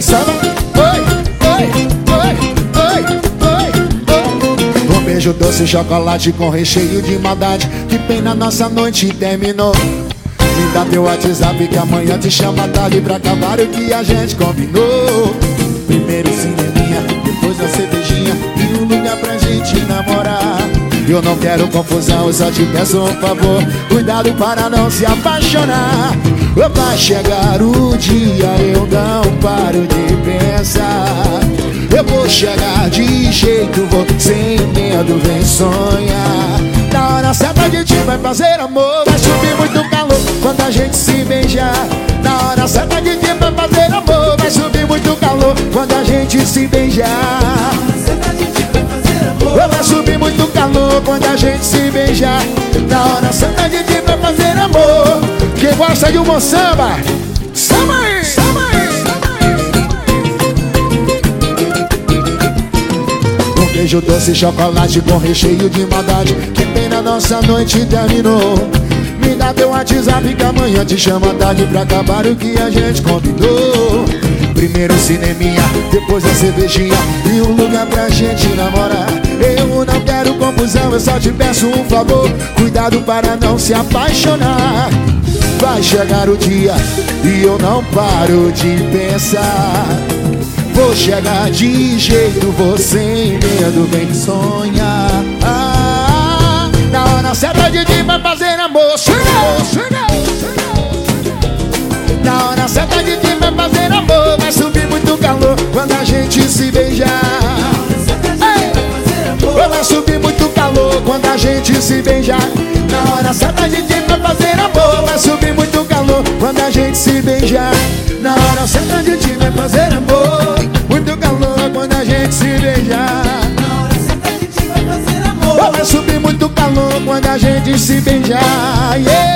vai, samba. Oi, oi, oi, oi, oi. Um beijo doce, chocolate com recheio de maldade. Que pena nossa noite terminou. Me dá teu WhatsApp que amanhã te chama tarde pra acabar o que a gente combinou. Primeiro cineminha, depois a cervejinha e um lugar pra gente namorar. Eu não quero confusão, só te peço um favor Cuidado para não se apaixonar Vai chegar o dia, eu não paro de pensar. Eu vou chegar de jeito, vou sem medo, vem sonhar. Na hora certa a gente vai fazer amor Vai subir muito calor quando a gente se beijar. Na hora certa a gente vai fazer amor Vai subir muito calor quando a gente se beijar. Vai subir muito calor quando a gente se beijar gosta de um bom samba? Samba aí, samba aí! Um beijo doce, chocolate com recheio de maldade. Que pena nossa noite terminou. Me dá teu WhatsApp que amanhã te chama tarde Pra acabar o que a gente combinou. Primeiro cineminha, depois a cervejinha E um lugar pra gente namorar. Eu não quero confusão, eu só te peço um favor. Cuidado para não se apaixonar Vai chegar o dia e eu não paro de pensar. Vou chegar de jeito, vou sem medo, vem sonhar. Ah, Na hora certa a gente vai fazer amor. Chega, chega, Na hora certa a gente vai fazer amor Vai subir muito calor quando a gente se beijar. Ei, Vai subir muito calor quando a gente se beijar. Na hora certa a gente Vai subir muito calor quando a gente se beijar yeah.